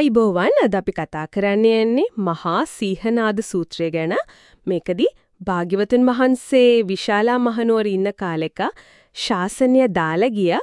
ආයිබෝවන් අද අපි කතා කරන්න යන්නේ මහා සීහනාද සූත්‍රය ගැන. මේකදී භාග්‍යවතුන් වහන්සේ විශාලා මහනුවර ඉන්න කාලෙක ශාසනය දාලා ගිය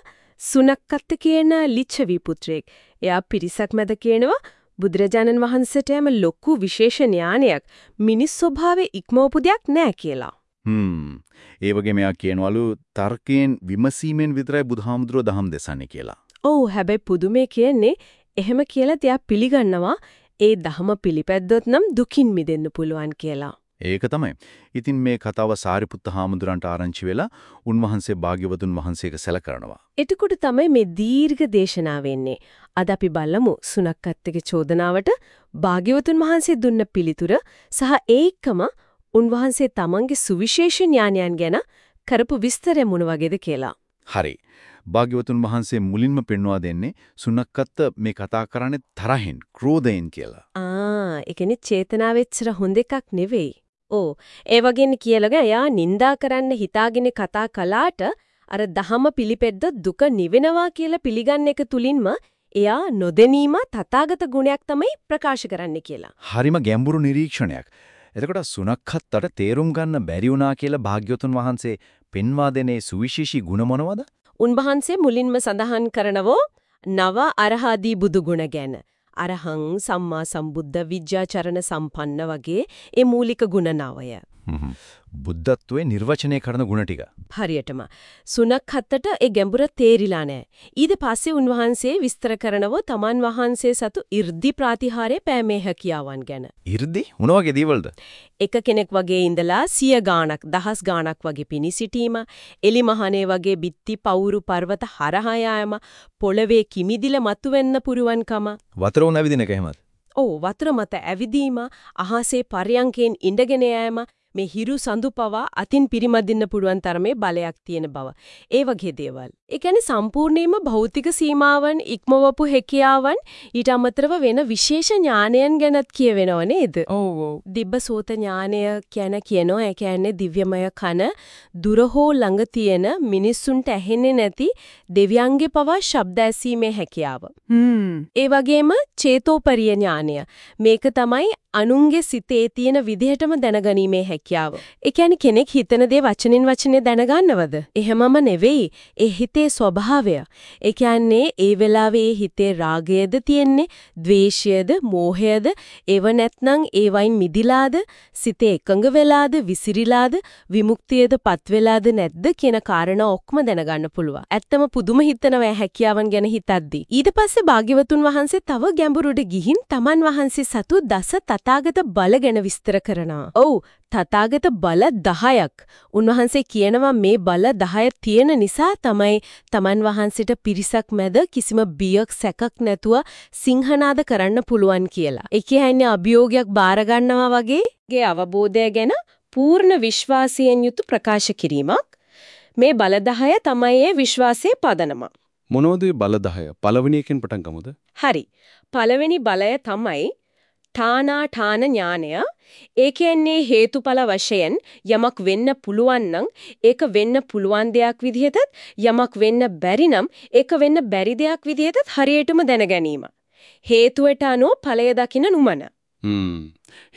සුනක්කත් කියන ලිච්ඡවි පුත්‍රයෙක්. එයා පිරිසක් මැද කියනවා බුදුරජාණන් වහන්සේටම ලොකු විශේෂ ඥානයක් මිනිස් ස්වභාවයේ ඉක්මවපු දෙයක් නෑ කියලා. හ්ම්. ඒ වගේ මෙයා කියනවලු තර්කයෙන් විමසීමෙන් විතරයි බුදුහාමුදුරුවෝ දහම් දෙසන්නේ කියලා. ඔව් හැබැයි පුදුමේ කියන්නේ එහෙම කියලා තියා පිළිගන්නවා ඒ දහම පිළිපැද්දොත් නම් දුකින් මිදෙන්න පුළුවන් කියලා. ඒක තමයි. ඉතින් මේ කතාව සාරිපුත්ත හාමුදුරන්ට ආරංචි වෙලා උන්වහන්සේ භාග්‍යවතුන් වහන්සේක සැල කරනවා. එතකොට තමයි මේ දීර්ඝ දේශනාව වෙන්නේ. අද අපි බලමු සුනක්කත්ගේ චෝදනාවට භාග්‍යවතුන් වහන්සේ දුන්න පිළිතුර සහ ඒකම උන්වහන්සේ තමන්ගේ සුවිශේෂ ඥානයන් ගැන කරපු විස්තරය මොන වගේද කියලා. හරි. භාග්‍යවතුන් වහන්සේ මුලින්ම පෙන්වා දෙන්නේ සුනක්කත් මේ කතා කරන්නේ තරහෙන්, ක්‍රෝධයෙන් කියලා. ආ, ඒ කියන්නේ චේතනාවෙච්චර හොඳ එකක් නෙවෙයි. ඕ, ඒ වගේනේ කියලාගෙන එයා නිඳා කරන්න හිතාගෙන කතා කළාට අර දහම පිළිපෙද්ද දුක නිවෙනවා කියලා පිළිගන්න එක තුලින්ම එයා නොදෙනීම තථාගත ගුණයක් තමයි ප්‍රකාශ කරන්න කියලා. හරිම ගැඹුරු නිරීක්ෂණයක්. එතකොට සුනක්කත්තට තේරුම් ගන්න බැරි වුණා කියලා භාග්‍යවතුන් වහන්සේ පෙන්වා දෙනේ සුවිශේෂී ගුණ මොනවද? උන්වහන්සේ මුලින්ම සඳහන් කරනවෝ නව අරහාදී බුදු ගුණ ගැන. අරහං සම්මා සම්බුද්ධ විජ්ජාචරණ සම්පන්න වගේ ඒ මූලික ගුණ නවය. බුද්ධත්වයේ නිර්වචනය කරන ಗುಣ ටික. හරියටම. සුනක් හත්තට ඒ ගැඹුර තේරිලා නැහැ. ඊට පස්සේ උන්වහන්සේ විස්තර කරනව තමන් වහන්සේ සතු 이르දි ප්‍රතිහාරයේ පෑමේ හැකියාවන් ගැන. 이르දි මොන වගේ දේවල්ද? එක කෙනෙක් වගේ ඉඳලා සිය ගාණක් දහස් ගාණක් වගේ පිනි සිටීම, එලිමහනේ වගේ බිත්ති පවුරු පර්වත හරහා යාම, පොළවේ කිමිදිල මතුවෙන්න පුරුවන්කම. වතර උණ ඇවිදින එක එහෙමත්. ඔව් වතර මත ඇවිදීම, අහසේ පරයන්කෙන් ඉඳගෙන යෑම මේ හිරු සඳු පවා අතින් පිරිමදින්න පුළුවන් තරමේ බලයක් තියෙන බව. ඒ වගේ දේවල්. ඒ කියන්නේ සම්පූර්ණයෙන්ම භෞතික සීමාවන් ඉක්මවපු හැකියාවන් ඊට අමතරව වෙන විශේෂ ඥානයන් ගැනත් කියවෙනව නේද? ඔව් ඔව්. දිබ්බසෝත ඥානය කියන කියනවා. ඒ කියන්නේ දිව්‍යමය කන දුර හෝ ළඟ තියෙන මිනිස්සුන්ට ඇහෙන්නේ නැති දෙවියන්ගේ පවා ශබ්ද ඇසීමේ හැකියාව. හ්ම්. ඒ වගේම චේතෝපරිය ඥානය. මේක තමයි අනුන්ගේ සිතේ තියෙන විදිහටම දැනගැනීමේ හැකියාව. ඒ කියන්නේ කෙනෙක් හිතන දේ වචනෙන් වචනේ දැනගන්නවද? එහෙමම නෙවෙයි. ඒ හිතේ ස්වභාවය. ඒ කියන්නේ ඒ වෙලාවේ හිතේ රාගයද තියෙන්නේ, ද්වේෂයද, මෝහයද, ඒව නැත්නම් ඒවයින් මිදිලාද, සිතේ එකඟ වෙලාද, විසිරිලාද, විමුක්තියදපත් වෙලාද නැද්ද කියන කාරණා ඔක්කොම දැනගන්න පුළුවන්. ඇත්තම පුදුම හිතනවා හැකියාවන් ගැන හිතද්දි. ඊට පස්සේ භාග්‍යවතුන් වහන්සේ තව ගැඹුරට ගිහින් තමන් වහන්සේ සතු දස තථාගත බල ගැන විස්තර කරනවා. ඔව් තථාගත බල 10ක්. උන්වහන්සේ කියනවා මේ බල 10 තියෙන නිසා තමයි තමන් වහන්සේට පිරිසක් මැද කිසිම බියක් සැකක් නැතුව සිංහනාද කරන්න පුළුවන් කියලා. ඒ කියන්නේ අභියෝගයක් බාර ගන්නවා වගේ අවබෝධය ගැන පූර්ණ විශ්වාසයෙන් යුතු ප්‍රකාශ කිරීමක්. මේ බල 10 තමයි ඒ විශ්වාසයේ පදනම. මොනවද බල 10? පළවෙනි එකෙන් පටන් ගමුද? හරි. පළවෙනි බලය තමයි ඨානාඨාන ඥානය ඒ කියන්නේ හේතුඵල වශයෙන් යමක් වෙන්න පුළුවන් නම් ඒක වෙන්න පුළුවන් දෙයක් විදිහටත් යමක් වෙන්න බැරි නම් ඒක වෙන්න බැරි දෙයක් විදිහටත් හරියටම දැන. හේතුවට අනුව ඵලය දකින නුමන. හ්ම්.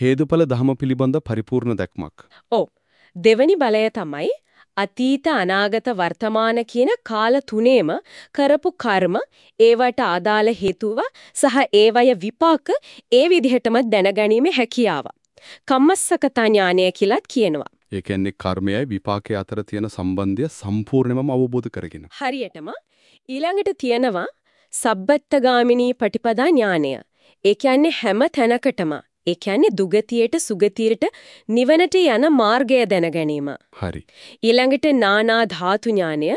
හේතුඵල ධම පිළිබඳ පරිපූර්ණ දැක්මක්. ඔව්. දෙවැනි බලය තමයි අතීත අනාගත වර්තමාන කියන කාල තුනේම කරපු කර්ම ඒවට අදාළ හේතුව සහ ඒවය විපාක ඒ විදිහටම දැනගැනීමේ හැකියාව. කම්මස්සකත ඥානය කියලාත් කියනවා. ඒ කියන්නේ කර්මයයි විපාකයේ අතර තියෙන සම්බන්ධය සම්පූර්ණයෙන්ම අවබෝධ කරගෙන. හරියටම ඊළඟට තියෙනවා සබ්බත්තගාමිනී පටිපදා ඥානය. ඒ කියන්නේ හැම තැනකටම ඒ කියන්නේ දුගතියට සුගතියට නිවනට යන මාර්ගය දැන ගැනීම. හරි. ඊළඟට නානා ධාතු ඥානය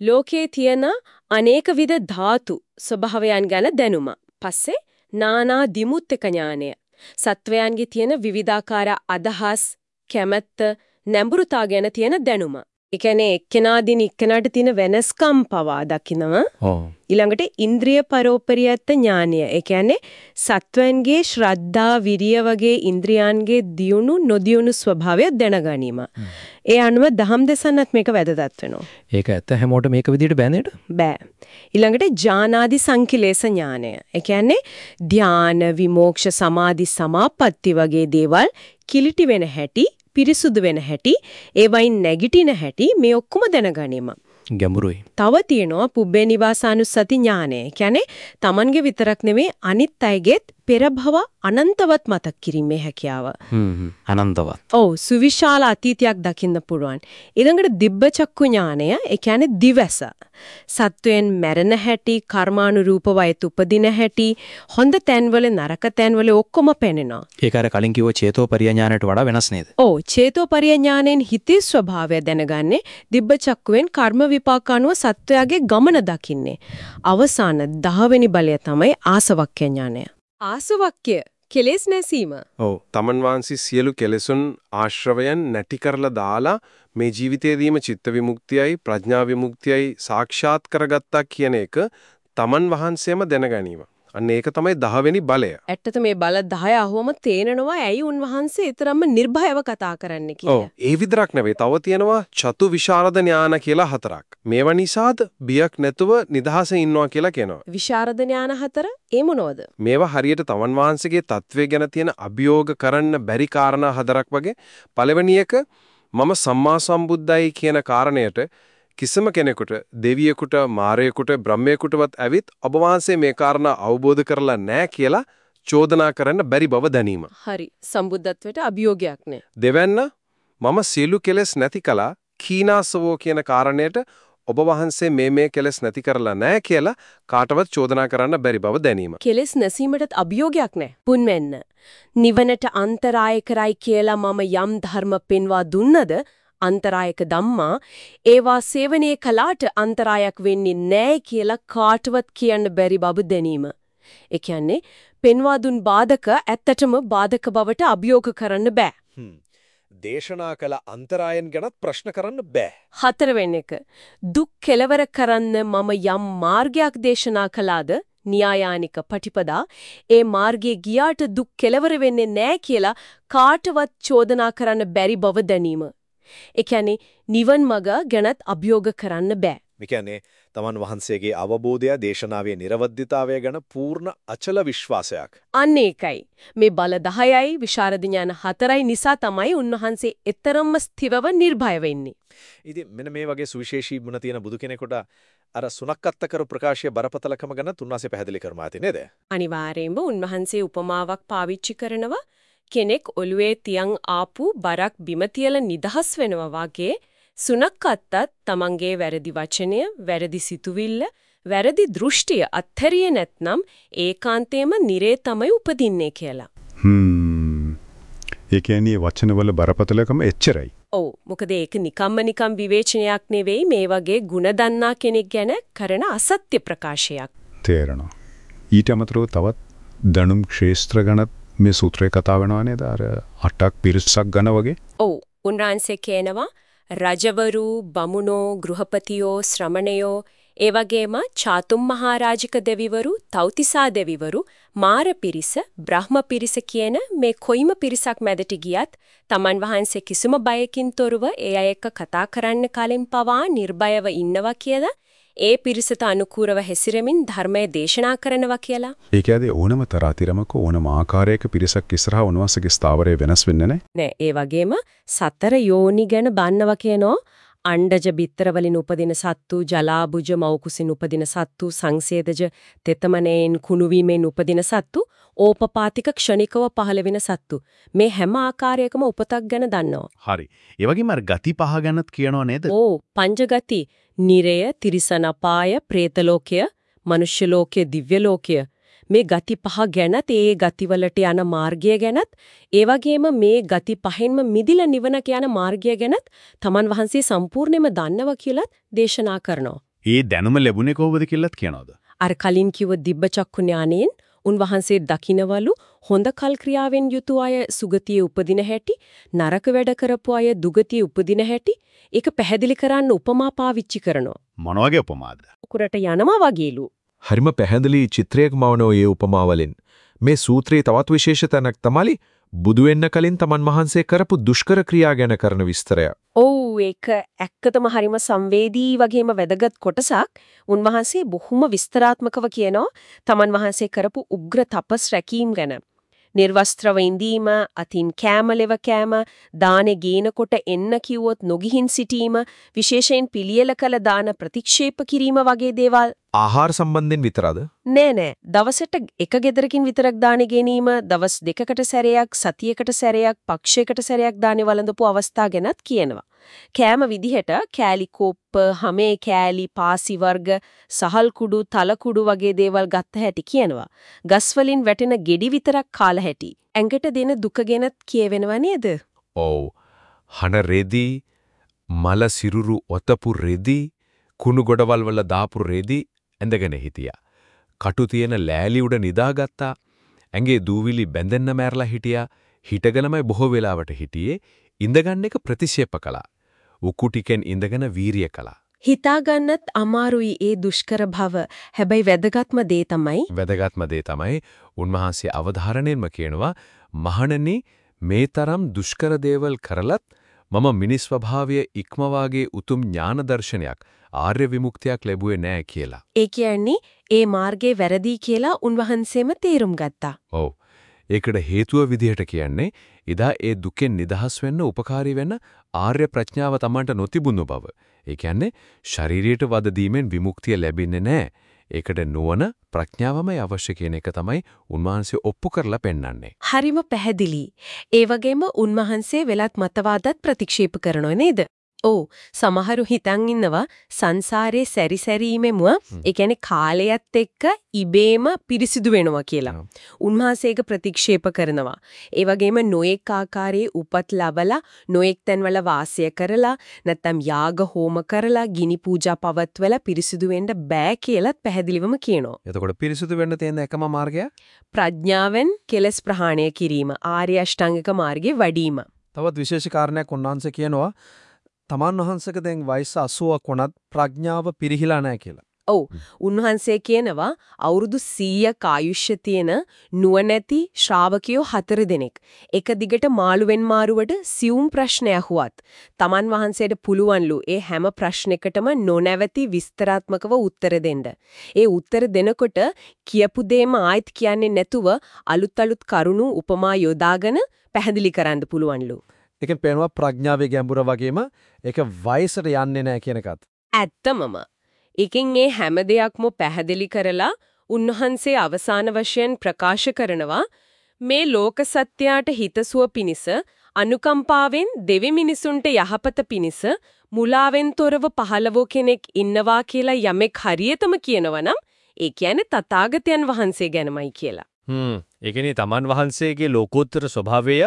ලෝකයේ තියෙන අනේක විද ධාතු ස්වභාවයන් ගැන දැනුම. පස්සේ නානා දිමුත්තක ඥානය. සත්වයන්ගේ තියෙන විවිධාකාර අදහස්, කැමැත්ත, නැඹුරුතා ගැන තියෙන දැනුම. ඒ කියන්නේ එක්කෙනාදීන එක්කෙනාට තියෙන වෙනස්කම් පවා දකිනවා. ඔව්. ඊළඟට ඉන්ද්‍රිය පරෝපරියත් ඥානය. ඒ කියන්නේ සත්වයන්ගේ ශ්‍රද්ධා, විරිය වගේ ඉන්ද්‍රියන්ගේ දියුණු නොදියුණු ස්වභාවය දැනගැනීම. ඒ අනුව දහම් දෙසන්නත් මේක වැදගත් වෙනවා. ඒක ඇත්ත හැමෝට මේක විදිහට බෑනේට? බෑ. ඊළඟට ඥානාදි සංකිලේශ ඥානය. ඒ කියන්නේ ධාන, විමෝක්ෂ, සමාධි, සමාපatti වගේ දේවල් කිලිටි වෙන හැටි, පිරිසුදු වෙන හැටි, ඒවයින් නැගිටින හැටි මේ ඔක්කොම දැනගැනීම. ගැඹුරුයි. තව තියෙනවා පුබ්බේ නිවාසානුස්සති ඥානය. කියන්නේ Tamange විතරක් නෙමෙයි අනිත් අයගේත් පෙර භව අනන්තවත් මතක් කිරීමේ හැකියාව. අනන්තවත්. ඔව් සුවිශාල අතීතයක් දකින්න පුළුවන්. ඊළඟට දිබ්බ චක්කු ඥානය ඒ කියන්නේ දිවස. සත්වයන් මැරෙන හැටි, කර්මානුරූපව උපදින හැටි, හොඳ තැන්වල නරක තැන්වල ඔක්කොම පෙනෙනවා. ඒක අර කලින් කිව්ව චේතෝ පරිඥාණයට වඩා වෙනස් නේද? ඔව් චේතෝපරිය ඥාණයෙන් හිතේ ස්වභාවය දැනගන්නේ දිබ්බ චක්කුවෙන් කර්ම විපාක අනුව සත්වයාගේ ගමන දකින්නේ. අවසාන 10 වෙනි බලය තමයි ආසවක්ඛ්‍ය ඥානය. ආසවක්ඛ්‍ය කෙලෙස් නැසීම. ඔව් තමන් වහන්සේ සියලු කෙලෙසුන් ආශ්‍රවයන් නැති කරලා දාලා මේ ජීවිතයේදීම චිත්ත විමුක්තියයි ප්‍රඥා විමුක්තියයි සාක්ෂාත් කරගත්තා කියන එක තමන් වහන්සේම දැනගැනීම. අන්න ඒක තමයි 10 වෙනි බලය. ඇත්තට මේ බල 10 අහුවම තේරෙනවා ඇයි උන්වහන්සේ ඊතරම්ම නිර්භයව කතා කරන්න ඔව් කියලා. ඒ විතරක් නෙවෙයි තව තියෙනවා චතු විශාරද ඥාන කියලා හතරක්. මේවා නිසාද බියක් නැතුව නිදහසේ ඉන්නවා කියලා කියනවා. විශාරද ඥාන හතර ඒ මොනවද? මේවා හරියට තමන් වහන්සේගේ తත්වයේ ගැන තියෙන අභියෝග කරන්න බැරි කාරණා හතරක් වගේ පළවෙනි එක මම සම්මා සම්බුද්දයි කියන කාරණයට කිසිම කෙනෙකුට දෙවියෙකුට මාරයෙකුට බ්‍රහ්මයෙකුටවත් ඇවිත් ඔබ වහන්සේ මේ කාරණා අවබෝධ කරලා නැහැ කියලා චෝදනා කරන්න බැරි බව දැනීම. හරි සම්බුද්ධත්වයට අභියෝගයක් නෑ. දෙවැන්න මම සියලු කෙලෙස් නැති කළා කීනාසවෝ කියන කාරණයට ඔබ වහන්සේ මේ මේ කෙලෙස් නැති කරලා නැහැ කියලා කාටවත් චෝදනා කරන්න බැරි බව දැනීම. කෙලෙස් නැසීමටත් අභියෝගයක් නෑ. පුන්වෙන්න. නිවනට අන්තරාය කරයි කියලා මම යම් ධර්ම පෙන්වා දුන්නද අන්තරායක ධම්මා ඒවා සේවනයේ කලාට අන්තරායක් වෙන්නේ නැහැ කියලා කාටවත් කියන්න බැරි බව දැනීම. ඒ කියන්නේ පෙන්වා දුන් බාධක ඇත්තටම බාධක බවට අභියෝග කරන්න බෑ. දේශනා කළ අන්තරායන් ගැනත් ප්‍රශ්න කරන්න බෑ. හතරවෙනි එක දුක් කෙලවර කරන්න මම යම් මාර්ගයක් දේශනා කළාද න්‍යායානික පටිපදා ඒ මාර්ගයේ ගියාට දුක් කෙලවර වෙන්නේ නැහැ කියලා කාටවත් චෝදනා කරන්න බැරි බව දැනීම. ඒ කියන්නේ නිවන් මඟ ගැනත් අභියෝග කරන්න බෑ. මේ කියන්නේ තමන් වහන්සේගේ අවබෝධය දේශනාවේ නිර්වද්‍යතාවය ගැන පූර්ණ අචල විශ්වාසයක්. අන්න ඒකයි. මේ බල 10යි විශාරද ඥාන 4යි නිසා තමයි උන්වහන්සේ එතරම්ම ස්ථිරව නිර්භය වෙන්නේ. ඉතින් මෙන්න මේ වගේ සුවිශේෂී ගුණ තියෙන බුදු කෙනෙකුට අර සුණක්කත්ත කරු ප්‍රකාශය බරපතලකම ගැන තුන්වසේ පැහැදිලි කරමු ඇති නේද? අනිවාර්යයෙන්ම උන්වහන්සේ උපමාවක් පාවිච්චි කරනවා කෙනෙක් ඔළුවේ තියන් ආපු බරක් බිම තියලා නිදහස් වෙනවා වගේ සුනක්කත්තත් තමන්ගේ වැරදි වචනය, වැරදි සිතුවිල්ල, වැරදි දෘෂ්ටිය අත්හැරියේ නැත්නම් ඒකාන්තයෙන්ම නිරේ තමයි උපදින්නේ කියලා. හ්ම්. ඒ කියන්නේ වචනවල බරපතලකම එච්චරයි. ඔව් මොකද ඒක නිකම්ම නිකම් විවේචනයක් නෙවෙයි මේ වගේ ಗುಣ දන්නා කෙනෙක් ගැන කරන අසත්‍ය ප්‍රකාශයක්. තේරෙනවා. ඊට අමතරව තවත් දනුම් ක්ෂේත්‍ර ගැනත් මේ සූත්‍රය කතා වෙනවා නේද? අර අටක් පිරිසක් ගන වගේ. ඔව් උන්වහන්සේ කියනවා රජවරු බමුණෝ ගෘහපතියෝ ශ්‍රමණයෝ ඒ වගේම චාතුම් මහරජික දෙවිවරු තෞතිසා දෙවිවරු මාර පිරිස බ්‍රහ්ම පිරිස කියන මේ කොයිම පිරිසක් මැදට ගියත් තමන් වහන්සේ කිසිම බයකින් තොරව ඒ අය එක්ක කතා කරන්න කලින් පවා නිර්භයව ඉන්නවා කියලා ඒ පිරිසට අනුකූලව හැසිරෙමින් ධර්මය දේශනා කරනවා කියලා ඒ කියන්නේ ඕනම තරාතිරමක ඕනම ආකාරයක පිරිසක් ඉස්සරහා උන්වහන්සේගේ ස්ථාවරය වෙනස් වෙන්නේ නැහැ. නෑ ඒ වගේම සතර යෝනි ගැන බන්නව කියනෝ අණ්ඩජ බිත්තර වලින් උපදින සත්තු ජලාබුජ මෞකුසින් උපදින සත්තු සංසේදජ තෙතමනයෙන් කුණු වීමෙන් උපදින සත්තු ඕපපාතික ක්ෂණිකව පහළ වෙන සත්තු මේ හැම ආකාරයකම උපතක් ගැන දන්නවා හරි. ඒ වගේම අර ගති පහ ගැනත් කියනවා නේද? ඕ පංචගති නිරය තිරිසන අපාය പ്രേත ලෝකය මනුෂ්‍ය ලෝකය දිව්‍ය ලෝකය මේ ගති පහ ගැනත් ඒ ගතිවලට යන මාර්ගය ගැනත් ඒ වගේම මේ ගති පහෙන්ම මිදිලා නිවන කියන මාර්ගය ගැනත් තමන් වහන්සේ සම්පූර්ණයෙන්ම දන්නවා කියලත් දේශනා කරනවා. ඒ දැනුම ලැබුණේ කොහොමද කියලාත් කියනවද? අර කලින් කිව්ව දිබ්බ චක්කු ඥානයෙන් උන්වහන්සේ දකින්නවලු හොඳ කල් ක්‍රියාවෙන් යුතු අය සුගතියේ උපදින හැටි, නරක වැඩ කරපු අය දුගතියේ උපදින හැටි ඒක පැහැදිලි කරන්න උපමා පාවිච්චි කරනවා. මොන වගේ උපමාද? උකුරට යනවා වගේලු. හරිම පැහැදිලි චිත්‍රයක් මවනෝ ඒ උපමාවලින් මේ සූත්‍රයේ තවත් විශේෂ තැනක් තමයි බුදු වෙන්න කලින් තමන් වහන්සේ කරපු දුෂ්කර ක්‍රියා ගැන කරන විස්තරය. ඔව් ඒක ඇත්තටම හරිම සංවේදී වගේම වැදගත් කොටසක්. උන්වහන්සේ බොහොම විස්තරාත්මකව කියනවා තමන් වහන්සේ කරපු උග්‍ර තපස් රැකීම් ගැන. නිර්වස්ත්‍රව ඉඳීම, අතින් කෑමලෙව කෑම, දානේ ගේනකොට එන්න කිව්වොත් නොගිහින් සිටීම, විශේෂයෙන් පිළියෙල කළ දාන ප්‍රතික්ෂේප කිරීම වගේ දේවල් ආහාර සම්බන්ධයෙන් විතරද? නෑ නෑ දවසට එක ගෙදරකින් විතරක් දානේ ගැනීම දවස් දෙකකට සැරයක් සතියකට සැරයක් පක්ෂයකට සැරයක් දානේ වළඳපු අවස්ථා ගැනත් කියනවා. කෑම විදිහට කෑලි කොප්ප, හැමේ කෑලි, පාසි වර්ග, සහල් කුඩු, තල කුඩු වගේ දේවල් ගත්ත හැටි කියනවා. ගස් වලින් වැටෙන ගෙඩි විතරක් කාලා හැටි. ඇඟට දෙන දුක ගැනත් කියවෙනව නේද? ඔව්. හන රෙදි, මල සිරුරු ඔතපු රෙදි, කුණු ගොඩවල් වල දාපු රෙදි ඇඳගෙන හිටියා. කටු තියෙන ලෑලි උඩ නිදාගත්තා. ඇඟේ දූවිලි බැඳෙන්න මැරලා හිටියා. හිටගෙනමයි බොහෝ වෙලාවට හිටියේ. ඉඳගන්න එක ප්‍රතික්ෂේප කළා. උකු ටිකෙන් ඉඳගෙන වීරිය කළා. හිතාගන්නත් අමාරුයි ඒ දුෂ්කර භව. හැබැයි වැදගත්ම දේ තමයි වැදගත්ම දේ තමයි උන්වහන්සේ අවධාරණයෙන්ම කියනවා මහණනි මේ තරම් දුෂ්කර දේවල් කරලත් මම මිනිස් ස්වභාවය ඉක්මවාගේ උතුම් ඥාන දර්ශනයක් ආර්ය විමුක්තියක් ලැබුවේ නෑ කියලා. ඒ කියන්නේ ඒ මාර්ගේ වැරදි කියලා උන්වහන්සේම තේරුම් ගත්තා. ඔව්. ඒකට හේතුව විදිහට කියන්නේ ඉදා ඒ දුකෙන් නිදහස් වෙන්න උපකාරී වෙන ආර්ය ප්‍රඥාව Tamanට නොතිබුණු බව. ඒ කියන්නේ ශරීරයට වද දීමෙන් විමුක්තිය ලැබෙන්නේ නැහැ. ඒකට නුවණ ප්‍රඥාවමයි අවශ්‍ය කියන එක තමයි උන්වහන්සේ ඔප්පු කරලා පෙන්වන්නේ. හරිම පැහැදිලි. ඒ වගේම උන්වහන්සේ වෙලත් මතවාදත් ප්‍රතික්ෂේප කරනව නේද? ඔව් සමහරු හිතන් ඉන්නවා සංසාරේ සැරිසැරීමෙම ඒ කියන්නේ කාලයත් එක්ක ඉබේම පිරිසිදු වෙනවා කියලා. උන්වහන්සේක ප්‍රතික්ෂේප කරනවා. ඒ වගේම නොඑක් ආකාරයේ උපත් ලබලා නොඑක් තැන්වල වාසය කරලා නැත්නම් යාග හෝම කරලා ගිනි පූජා පවත්වලා පිරිසිදු වෙන්න බෑ කියලාත් පැහැදිලිවම කියනවා. එතකොට පිරිසුදු වෙන්න තියෙන එකම මාර්ගය ප්‍රඥාවෙන් කෙලස් ප්‍රහාණය කිරීම ආර්ය අෂ්ටාංගික මාර්ගේ වැඩිම. තවත් විශේෂ කාරණයක් උන්වහන්සේ කියනවා තමන් වහන්සේක දැන් වයස 80ක් වුණත් ප්‍රඥාව පිරිහිලා නැහැ කියලා. ඔව් උන්වහන්සේ කියනවා අවුරුදු 100ක ආයුෂ්‍ය තියෙන නුවණැති ශ්‍රාවකයෝ හතර දෙනෙක් එක දිගට මාළුවෙන් මාරුවට සියුම් ප්‍රශ්න ඇහුවත් තමන් වහන්සේට පුළුවන්ලු ඒ හැම ප්‍රශ්නයකටම නොනැවති විස්තරාත්මකව උත්තර දෙන්න. ඒ උත්තර දෙනකොට කියපු දේම ආයෙත් කියන්නේ නැතුව අලුත් අලුත් කරුණු උපමා යොදාගෙන පැහැදිලි කරන්න පුළුවන්ලු. ඒකෙන් පේනවා ප්‍රඥාවේ ගැඹුර වගේම ඒක වයසට යන්නේ නැහැ කියන එකත්. ඇත්තමම. ඒකෙන් මේ හැම දෙයක්ම පැහැදිලි කරලා උන්වහන්සේ අවසාන වශයෙන් ප්‍රකාශ කරනවා මේ ලෝක සත්‍යයට හිතසුව පිණිස අනුකම්පාවෙන් දෙවි මිනිසුන්ට යහපත පිණිස මුලාවෙන් තොරව පහළවෝ කෙනෙක් ඉන්නවා කියලා යමෙක් හරියටම කියනවනම් ඒ කියන්නේ තථාගතයන් වහන්සේ ගැනමයි කියලා. හ්ම්. ඒ කියන්නේ තමන් වහන්සේගේ ලෝකෝත්තර ස්වභාවය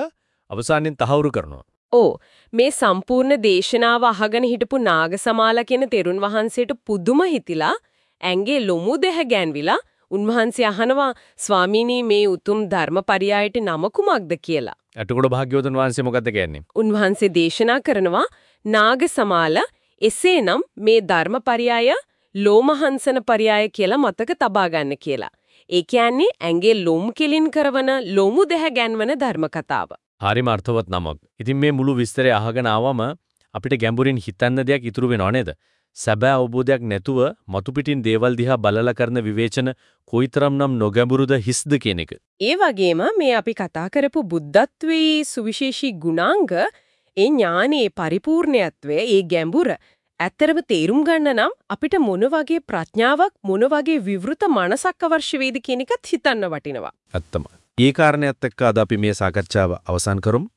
අවසානයෙන් තහවුරු කරනවා. ඕ මේ සම්පූර්ණ දේශනාව අහගෙන හිටපු නාගසමාල කියන තෙරුන් වහන්සේට පුදුම හිතිලා ඇඟේ ලොමු දෙහ ගැන්විලා උන්වහන්සේ අහනවා ස්වාමීනි මේ උතුම් ධර්මපරියායට නම කුමක්ද කියලා. අටකොඩ භාග්‍යවතුන් වහන්සේ මොකද්ද කියන්නේ? උන්වහන්සේ දේශනා කරනවා නාගසමාල එසේනම් මේ ධර්මපරියාය ලෝමහංසන පරියාය කියලා මතක තබා ගන්න කියලා. ඒ කියන්නේ ඇඟේ ලොම් කෙලින් කරවන ලොමු දෙහ ගැන්වන ධර්ම කතාව. හරිම අර්ථවත් නමක්. ඉතින් මේ මුළු විස්තරය අහගෙන ආවම අපිට ගැඹුරින් හිතන්න දෙයක් ඉතුරු වෙනව නේද? සැබෑ අවබෝධයක් නැතුව මතු පිටින් දේවල් දිහා බලලා කරන විවේචන කොයිතරම්නම් නොගැඹුරුද හිස්ද කියන එක. ඒ වගේම මේ අපි කතා කරපු බුද්ධත්වයේ සුවිශේෂී ගුණාංග ඒ ඥානයේ පරිපූර්ණත්වය ඒ ගැඹුර ඇත්තරම තේරුම් ගන්න නම් අපිට මොන වගේ ප්‍රඥාවක් මොන වගේ විවෘත මනසක් අවශ්‍ය වේද කියන එකත් හිතන්න වටිනවා. ඇත්තම. ඒ කාරණේත් එක්ක අද අපි මේ සාකච්ඡාව අවසන් කරමු.